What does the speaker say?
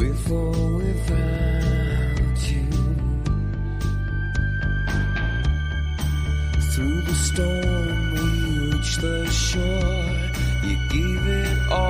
With or without you. Through the storm, we reach the shore. You gave it all.